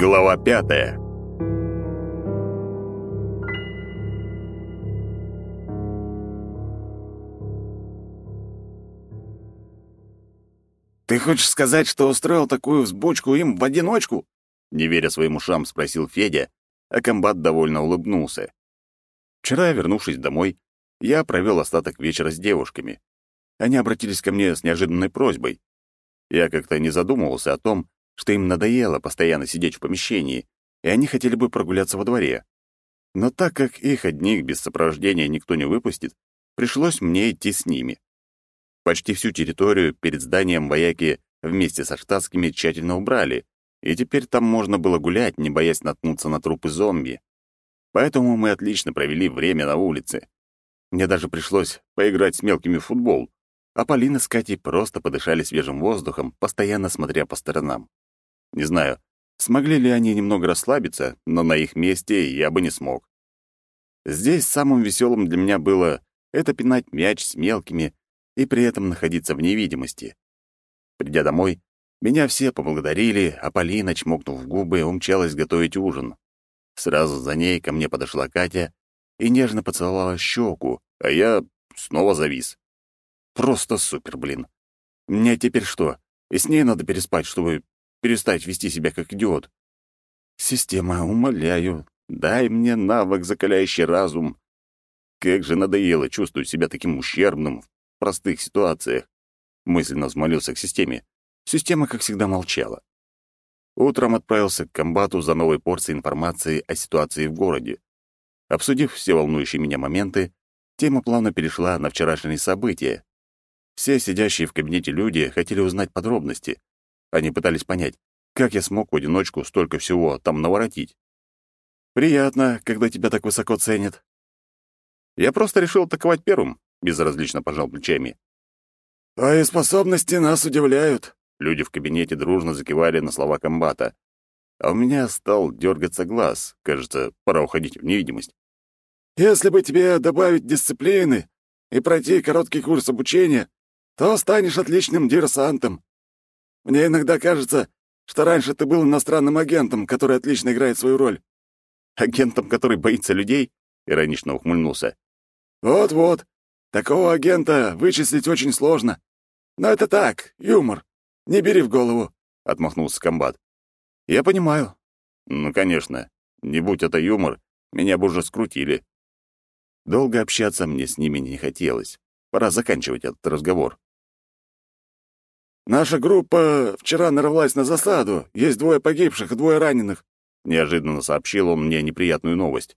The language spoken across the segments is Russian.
Глава пятая. «Ты хочешь сказать, что устроил такую взбучку им в одиночку?» Не веря своим ушам, спросил Федя, а комбат довольно улыбнулся. Вчера, вернувшись домой, я провел остаток вечера с девушками. Они обратились ко мне с неожиданной просьбой. Я как-то не задумывался о том, что им надоело постоянно сидеть в помещении, и они хотели бы прогуляться во дворе. Но так как их одних без сопровождения никто не выпустит, пришлось мне идти с ними. Почти всю территорию перед зданием вояки вместе со штатскими тщательно убрали, и теперь там можно было гулять, не боясь наткнуться на трупы зомби. Поэтому мы отлично провели время на улице. Мне даже пришлось поиграть с мелкими в футбол, а Полина с Катей просто подышали свежим воздухом, постоянно смотря по сторонам. Не знаю, смогли ли они немного расслабиться, но на их месте я бы не смог. Здесь самым веселым для меня было это пинать мяч с мелкими и при этом находиться в невидимости. Придя домой, меня все поблагодарили, а Полина, чмокнув в губы, умчалась готовить ужин. Сразу за ней ко мне подошла Катя и нежно поцеловала щеку, а я снова завис. Просто супер, блин. Мне теперь что, и с ней надо переспать, чтобы перестать вести себя как идиот. Система, умоляю, дай мне навык, закаляющий разум. Как же надоело чувствовать себя таким ущербным в простых ситуациях. Мысленно взмолился к системе. Система, как всегда, молчала. Утром отправился к комбату за новой порцией информации о ситуации в городе. Обсудив все волнующие меня моменты, тема плавно перешла на вчерашние события. Все сидящие в кабинете люди хотели узнать подробности, они пытались понять, как я смог в одиночку столько всего там наворотить. Приятно, когда тебя так высоко ценят. Я просто решил атаковать первым, безразлично пожал плечами. Твои способности нас удивляют. Люди в кабинете дружно закивали на слова комбата. А у меня стал дергаться глаз. Кажется, пора уходить в невидимость. Если бы тебе добавить дисциплины и пройти короткий курс обучения, то станешь отличным диверсантом. Мне иногда кажется, что раньше ты был иностранным агентом, который отлично играет свою роль». «Агентом, который боится людей?» — иронично ухмыльнулся. «Вот-вот. Такого агента вычислить очень сложно. Но это так, юмор. Не бери в голову», — отмахнулся комбат. «Я понимаю». «Ну, конечно. Не будь это юмор, меня бы уже скрутили». Долго общаться мне с ними не хотелось. Пора заканчивать этот разговор. «Наша группа вчера нарвалась на засаду. Есть двое погибших и двое раненых», — неожиданно сообщил он мне неприятную новость.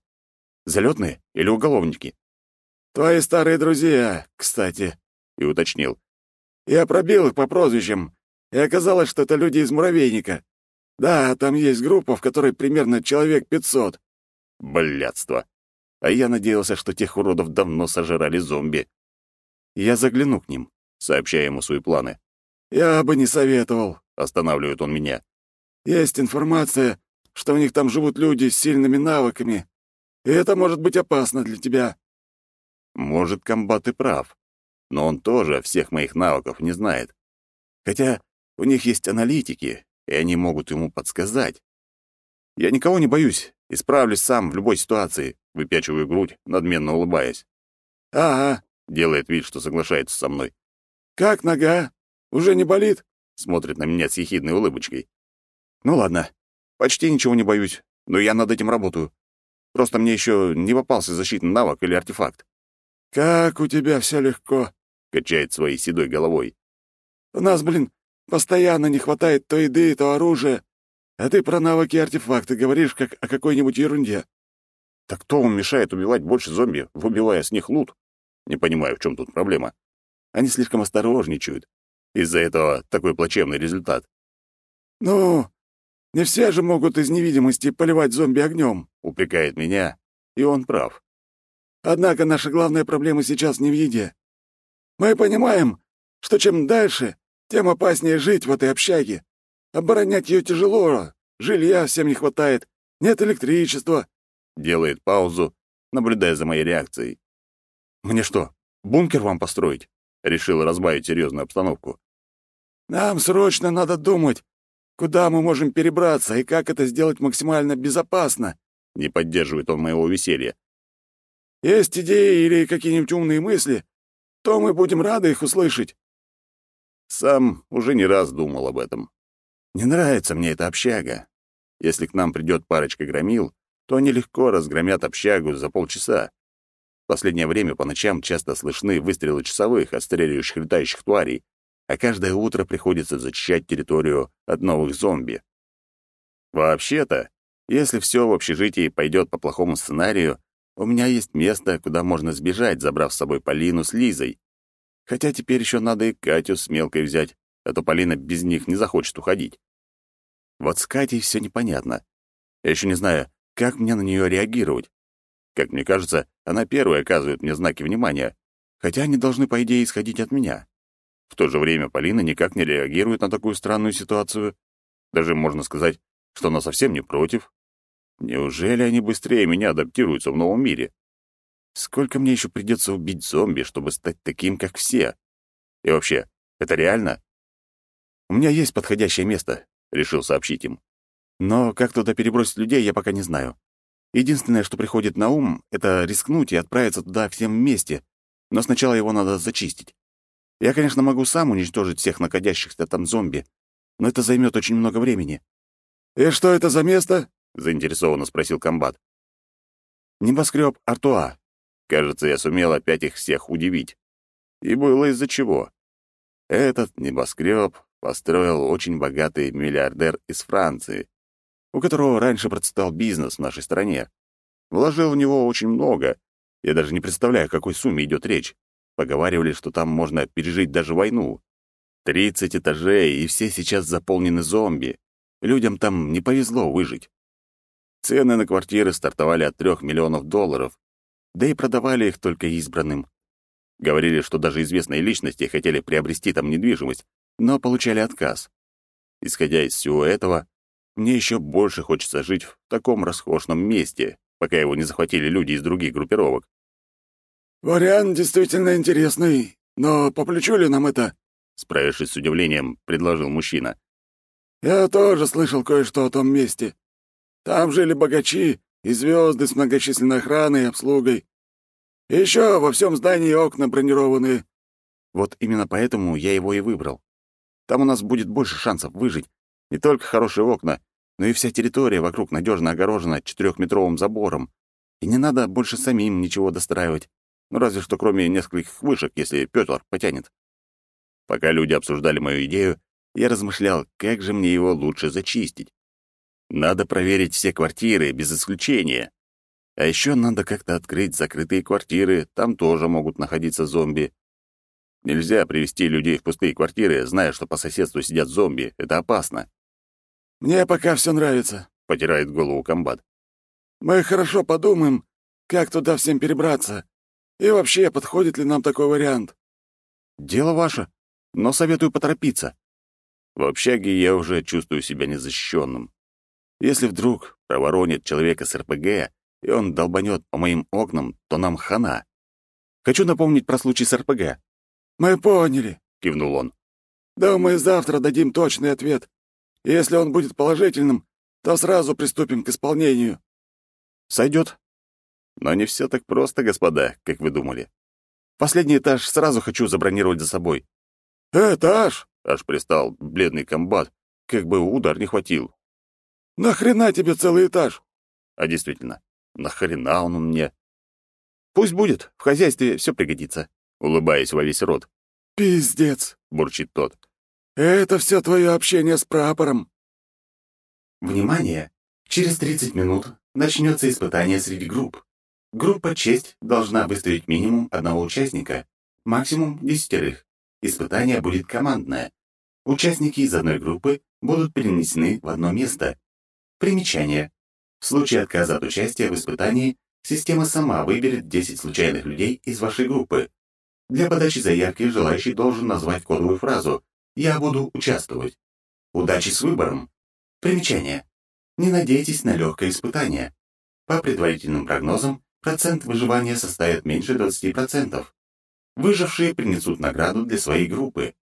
«Залетные или уголовники?» «Твои старые друзья, кстати», — и уточнил. «Я пробил их по прозвищам, и оказалось, что это люди из муравейника. Да, там есть группа, в которой примерно человек пятьсот». Блядство. А я надеялся, что тех уродов давно сожрали зомби. Я загляну к ним, сообщая ему свои планы. «Я бы не советовал», — останавливает он меня. «Есть информация, что у них там живут люди с сильными навыками, и это может быть опасно для тебя». Может, комбат и прав, но он тоже всех моих навыков не знает. Хотя у них есть аналитики, и они могут ему подсказать. Я никого не боюсь и справлюсь сам в любой ситуации, выпячиваю грудь, надменно улыбаясь. «Ага», — делает вид, что соглашается со мной. «Как нога?» Уже не болит?» — смотрит на меня с ехидной улыбочкой. «Ну ладно, почти ничего не боюсь, но я над этим работаю. Просто мне еще не попался защитный навык или артефакт». «Как у тебя все легко», — качает своей седой головой. «У нас, блин, постоянно не хватает то еды, то оружия, а ты про навыки и артефакты говоришь, как о какой-нибудь ерунде». «Так кто вам мешает убивать больше зомби, выбивая с них лут?» Не понимаю, в чем тут проблема. Они слишком осторожничают, из-за этого такой плачевный результат. «Ну, не все же могут из невидимости поливать зомби огнем», — упрекает меня, и он прав. «Однако наша главная проблема сейчас не в еде. Мы понимаем, что чем дальше, тем опаснее жить в этой общаге. Оборонять ее тяжело, жилья всем не хватает, нет электричества». Делает паузу, наблюдая за моей реакцией. «Мне что, бункер вам построить?» Решил разбавить серьезную обстановку. «Нам срочно надо думать, куда мы можем перебраться и как это сделать максимально безопасно?» Не поддерживает он моего веселья. «Есть идеи или какие-нибудь умные мысли, то мы будем рады их услышать». Сам уже не раз думал об этом. Не нравится мне эта общага. Если к нам придет парочка громил, то они легко разгромят общагу за полчаса. Последнее время по ночам часто слышны выстрелы часовых, отстреливающих летающих тварей, а каждое утро приходится зачищать территорию от новых зомби. Вообще-то, если все в общежитии пойдет по плохому сценарию, у меня есть место, куда можно сбежать, забрав с собой Полину с Лизой. Хотя теперь еще надо и Катю с Мелкой взять, а то Полина без них не захочет уходить. Вот с Катей все непонятно. Я еще не знаю, как мне на нее реагировать. Как мне кажется, она первая оказывает мне знаки внимания, хотя они должны, по идее, исходить от меня. В то же время Полина никак не реагирует на такую странную ситуацию. Даже можно сказать, что она совсем не против. Неужели они быстрее меня адаптируются в новом мире? Сколько мне еще придется убить зомби, чтобы стать таким, как все? И вообще, это реально? У меня есть подходящее место, — решил сообщить им. Но как туда перебросить людей, я пока не знаю. Единственное, что приходит на ум, это рискнуть и отправиться туда всем вместе, но сначала его надо зачистить. Я, конечно, могу сам уничтожить всех находящихся там зомби, но это займет очень много времени. «И что это за место?» — заинтересованно спросил комбат. «Небоскреб Артуа. Кажется, я сумел опять их всех удивить. И было из-за чего. Этот небоскреб построил очень богатый миллиардер из Франции, у которого раньше процветал бизнес в нашей стране. Вложил в него очень много. Я даже не представляю, о какой сумме идет речь. Поговаривали, что там можно пережить даже войну. Тридцать этажей, и все сейчас заполнены зомби. Людям там не повезло выжить. Цены на квартиры стартовали от трех миллионов долларов, да и продавали их только избранным. Говорили, что даже известные личности хотели приобрести там недвижимость, но получали отказ. Исходя из всего этого, мне еще больше хочется жить в таком роскошном месте, пока его не захватили люди из других группировок. «Вариант действительно интересный, но по плечу ли нам это?» Справившись с удивлением, предложил мужчина. «Я тоже слышал кое-что о том месте. Там жили богачи и звезды с многочисленной охраной и обслугой. еще во всем здании окна бронированные». Вот именно поэтому я его и выбрал. Там у нас будет больше шансов выжить, не только хорошие окна, но и вся территория вокруг надежно огорожена четырехметровым забором. И не надо больше самим ничего достраивать. Ну, разве что кроме нескольких вышек, если Пётр потянет. Пока люди обсуждали мою идею, я размышлял, как же мне его лучше зачистить. Надо проверить все квартиры, без исключения. А еще надо как-то открыть закрытые квартиры, там тоже могут находиться зомби. Нельзя привести людей в пустые квартиры, зная, что по соседству сидят зомби. Это опасно. «Мне пока все нравится», — потирает голову комбат. «Мы хорошо подумаем, как туда всем перебраться. И вообще, подходит ли нам такой вариант?» «Дело ваше, но советую поторопиться. В общаге я уже чувствую себя незащищенным. Если вдруг проворонит человека с РПГ, и он долбанет по моим окнам, то нам хана. Хочу напомнить про случай с РПГ». «Мы поняли», — кивнул он. «Думаю, завтра дадим точный ответ. Если он будет положительным, то сразу приступим к исполнению». «Сойдет». Но не все так просто, господа, как вы думали. Последний этаж сразу хочу забронировать за собой. «Этаж?» — аж пристал бледный комбат, как бы удар не хватил. «Нахрена тебе целый этаж?» А действительно, нахрена он мне? Пусть будет, в хозяйстве все пригодится, улыбаясь во весь рот. «Пиздец!» — бурчит тот. Это все твое общение с прапором. Внимание! Через 30 минут начнется испытание среди групп. Группа «Честь» должна выставить минимум одного участника, максимум десятерых. Испытание будет командное. Участники из одной группы будут перенесены в одно место. Примечание. В случае отказа от участия в испытании, система сама выберет 10 случайных людей из вашей группы. Для подачи заявки желающий должен назвать кодовую фразу, я буду участвовать. Удачи с выбором. Примечание. Не надейтесь на легкое испытание. По предварительным прогнозам, процент выживания составит меньше 20%. Выжившие принесут награду для своей группы.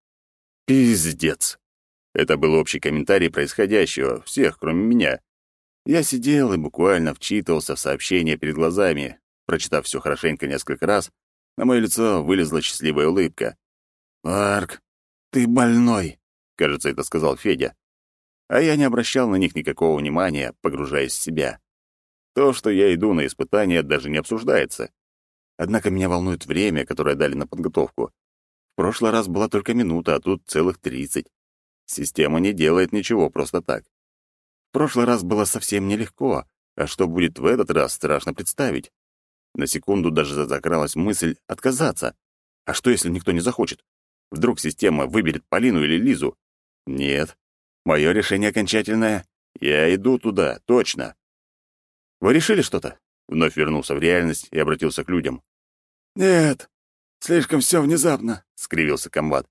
Пиздец. Это был общий комментарий происходящего, всех, кроме меня. Я сидел и буквально вчитывался в сообщения перед глазами. Прочитав все хорошенько несколько раз, на мое лицо вылезла счастливая улыбка. «Марк, ты больной», — кажется, это сказал Федя. А я не обращал на них никакого внимания, погружаясь в себя. То, что я иду на испытания, даже не обсуждается. Однако меня волнует время, которое дали на подготовку. В прошлый раз была только минута, а тут целых тридцать. Система не делает ничего просто так. В прошлый раз было совсем нелегко, а что будет в этот раз, страшно представить. На секунду даже закралась мысль отказаться. А что, если никто не захочет? Вдруг система выберет Полину или Лизу? Нет. Мое решение окончательное. Я иду туда, точно. Вы решили что-то? Вновь вернулся в реальность и обратился к людям. «Нет, слишком все внезапно», — скривился комбат.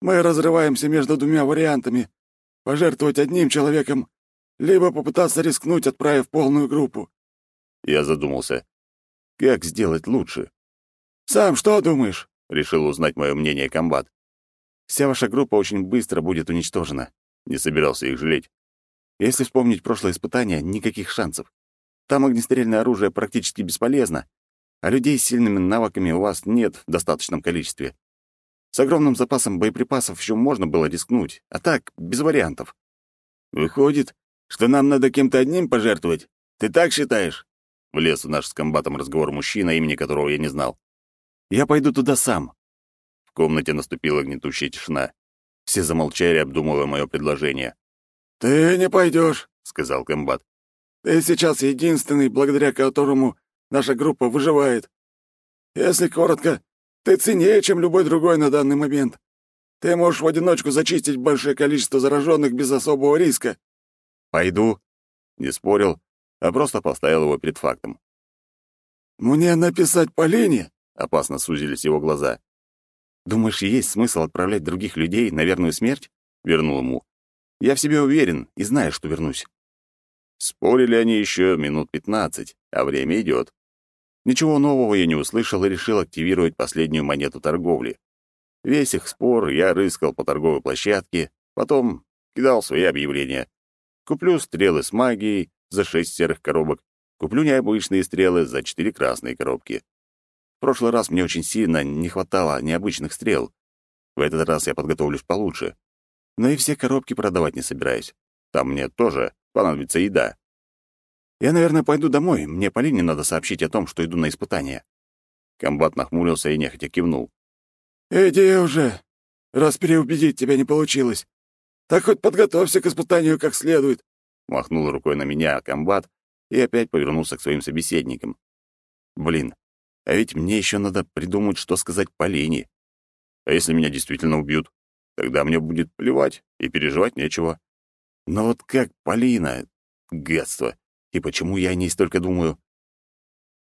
«Мы разрываемся между двумя вариантами — пожертвовать одним человеком, либо попытаться рискнуть, отправив полную группу». Я задумался. Как сделать лучше? «Сам что думаешь?» — решил узнать мое мнение комбат. «Вся ваша группа очень быстро будет уничтожена». Не собирался их жалеть. Если вспомнить прошлое испытание, никаких шансов. Там огнестрельное оружие практически бесполезно, а людей с сильными навыками у вас нет в достаточном количестве. С огромным запасом боеприпасов еще можно было рискнуть, а так, без вариантов. «Выходит, что нам надо кем-то одним пожертвовать? Ты так считаешь?» Влез в наш с комбатом разговор мужчина, имени которого я не знал. «Я пойду туда сам». В комнате наступила гнетущая тишина. Все замолчали, обдумывая мое предложение. «Ты не пойдешь», — сказал комбат. «Ты сейчас единственный, благодаря которому наша группа выживает. Если коротко, ты ценнее, чем любой другой на данный момент. Ты можешь в одиночку зачистить большое количество зараженных без особого риска». «Пойду», — не спорил, а просто поставил его перед фактом. «Мне написать Полине?» — опасно сузились его глаза. «Думаешь, есть смысл отправлять других людей на верную смерть?» — вернул ему. «Я в себе уверен и знаю, что вернусь». Спорили они еще минут пятнадцать, а время идет. Ничего нового я не услышал и решил активировать последнюю монету торговли. Весь их спор я рыскал по торговой площадке, потом кидал свои объявления. Куплю стрелы с магией за шесть серых коробок, куплю необычные стрелы за четыре красные коробки. Прошлый раз мне очень сильно не хватало необычных стрел. В этот раз я подготовлюсь получше. Но и все коробки продавать не собираюсь. Там мне тоже понадобится еда. Я, наверное, пойду домой. Мне Полине надо сообщить о том, что иду на испытание. Комбат нахмурился и нехотя кивнул. «Иди уже, раз переубедить тебя не получилось. Так хоть подготовься к испытанию как следует». Махнул рукой на меня комбат и опять повернулся к своим собеседникам. «Блин, а ведь мне еще надо придумать, что сказать Полине. А если меня действительно убьют? Тогда мне будет плевать и переживать нечего. Но вот как Полина? Гадство. И почему я о ней столько думаю?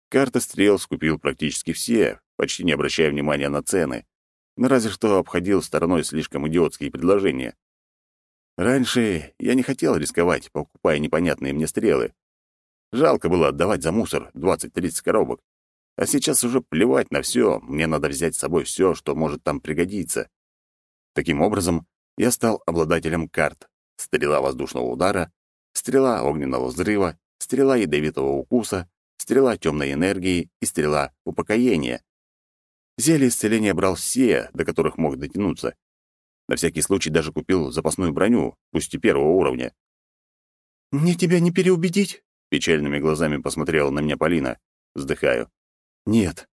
Карта стрел скупил практически все, почти не обращая внимания на цены, но разве что обходил стороной слишком идиотские предложения. Раньше я не хотел рисковать, покупая непонятные мне стрелы. Жалко было отдавать за мусор 20-30 коробок. А сейчас уже плевать на все, мне надо взять с собой все, что может там пригодиться. Таким образом, я стал обладателем карт. Стрела воздушного удара, стрела огненного взрыва, стрела ядовитого укуса, стрела темной энергии и стрела упокоения. Зелье исцеления брал все, до которых мог дотянуться. На всякий случай даже купил запасную броню, пусть и первого уровня. «Мне тебя не переубедить?» — печальными глазами посмотрела на меня Полина. Вздыхаю. «Нет».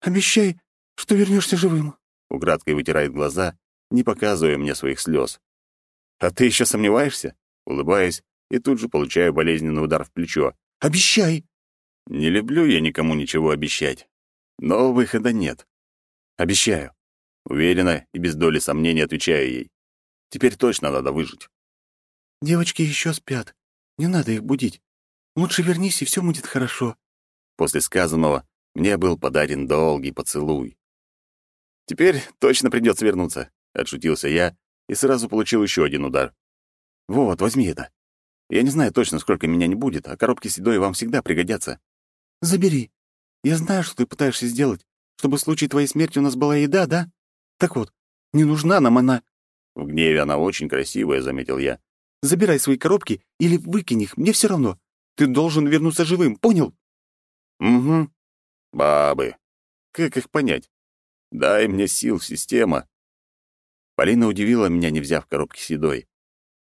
«Обещай, что вернешься живым», — украдкой вытирает глаза, не показывая мне своих слез. «А ты еще сомневаешься?» Улыбаюсь, и тут же получаю болезненный удар в плечо. «Обещай!» Не люблю я никому ничего обещать. Но выхода нет. Обещаю. Уверенно и без доли сомнений отвечаю ей. Теперь точно надо выжить. «Девочки еще спят. Не надо их будить. Лучше вернись, и все будет хорошо». После сказанного мне был подарен долгий поцелуй. «Теперь точно придется вернуться», — отшутился я и сразу получил еще один удар. «Вот, возьми это. Я не знаю точно, сколько меня не будет, а коробки с едой вам всегда пригодятся. Забери. Я знаю, что ты пытаешься сделать, чтобы в случае твоей смерти у нас была еда, да? Так вот, не нужна нам она. В гневе она очень красивая, заметил я. Забирай свои коробки или выкинь их, мне все равно. Ты должен вернуться живым, понял? Угу. Бабы. Как их понять? Дай мне сил, система. Полина удивила меня, не взяв коробки с едой.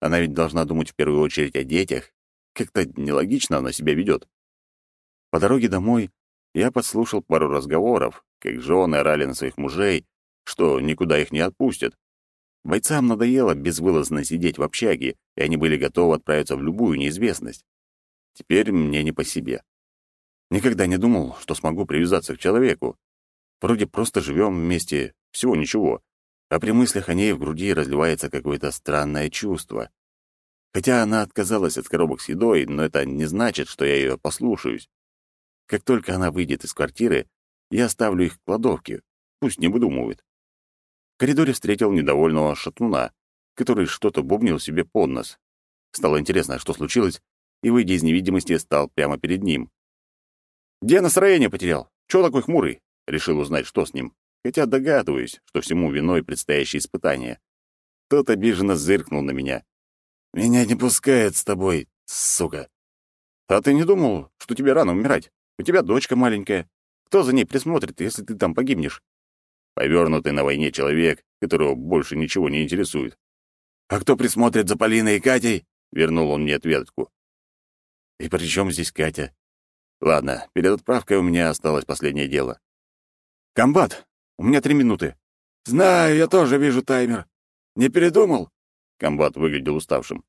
Она ведь должна думать в первую очередь о детях. Как-то нелогично она себя ведет. По дороге домой я подслушал пару разговоров, как жены орали на своих мужей, что никуда их не отпустят. Бойцам надоело безвылазно сидеть в общаге, и они были готовы отправиться в любую неизвестность. Теперь мне не по себе. Никогда не думал, что смогу привязаться к человеку. Вроде просто живем вместе, всего ничего. А при мыслях о ней в груди разливается какое-то странное чувство. Хотя она отказалась от коробок с едой, но это не значит, что я ее послушаюсь. Как только она выйдет из квартиры, я оставлю их в кладовке, пусть не выдумывает. В коридоре встретил недовольного шатуна, который что-то бубнил себе под нос. Стало интересно, что случилось, и, выйдя из невидимости, стал прямо перед ним. «Где настроение потерял? Чего такой хмурый?» Решил узнать, что с ним, хотя догадываюсь, что всему виной предстоящее испытание. Тот обиженно зыркнул на меня. «Меня не пускает с тобой, сука!» «А ты не думал, что тебе рано умирать? У тебя дочка маленькая. Кто за ней присмотрит, если ты там погибнешь?» Повернутый на войне человек, которого больше ничего не интересует. «А кто присмотрит за Полиной и Катей?» — вернул он мне ответку. «И при чем здесь Катя?» «Ладно, перед отправкой у меня осталось последнее дело». «Комбат, у меня три минуты». «Знаю, я тоже вижу таймер. Не передумал?» Комбат выглядел уставшим.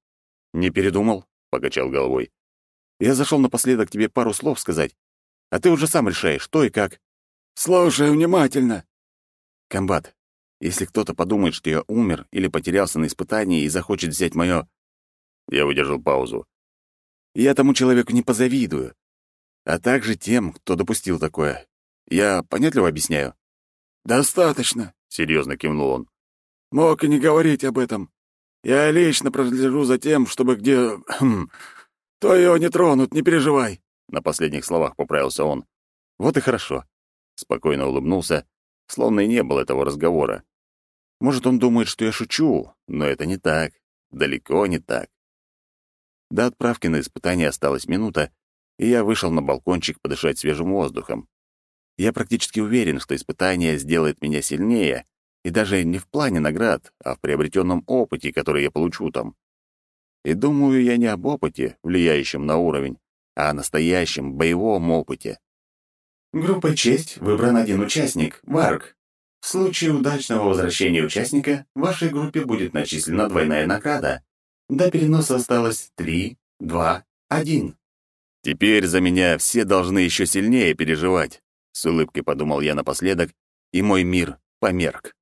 «Не передумал?» — покачал головой. «Я зашел напоследок тебе пару слов сказать, а ты уже сам решаешь, что и как». «Слушай внимательно». «Комбат, если кто-то подумает, что я умер или потерялся на испытании и захочет взять мое...» Я выдержал паузу. «Я тому человеку не позавидую, а также тем, кто допустил такое. Я понятливо объясняю?» «Достаточно», — серьезно кивнул он. «Мог и не говорить об этом. Я лично прослежу за тем, чтобы где... Хм, то его не тронут, не переживай». На последних словах поправился он. «Вот и хорошо». Спокойно улыбнулся, словно и не было этого разговора. Может, он думает, что я шучу, но это не так. Далеко не так. До отправки на испытание осталась минута, и я вышел на балкончик подышать свежим воздухом. Я практически уверен, что испытание сделает меня сильнее, и даже не в плане наград, а в приобретенном опыте, который я получу там. И думаю я не об опыте, влияющем на уровень, а о настоящем боевом опыте. Группа «Честь» выбран один участник — Варк. В случае удачного возвращения участника вашей группе будет начислена двойная награда. До переноса осталось три, два, один. Теперь за меня все должны еще сильнее переживать. С улыбкой подумал я напоследок, и мой мир померк.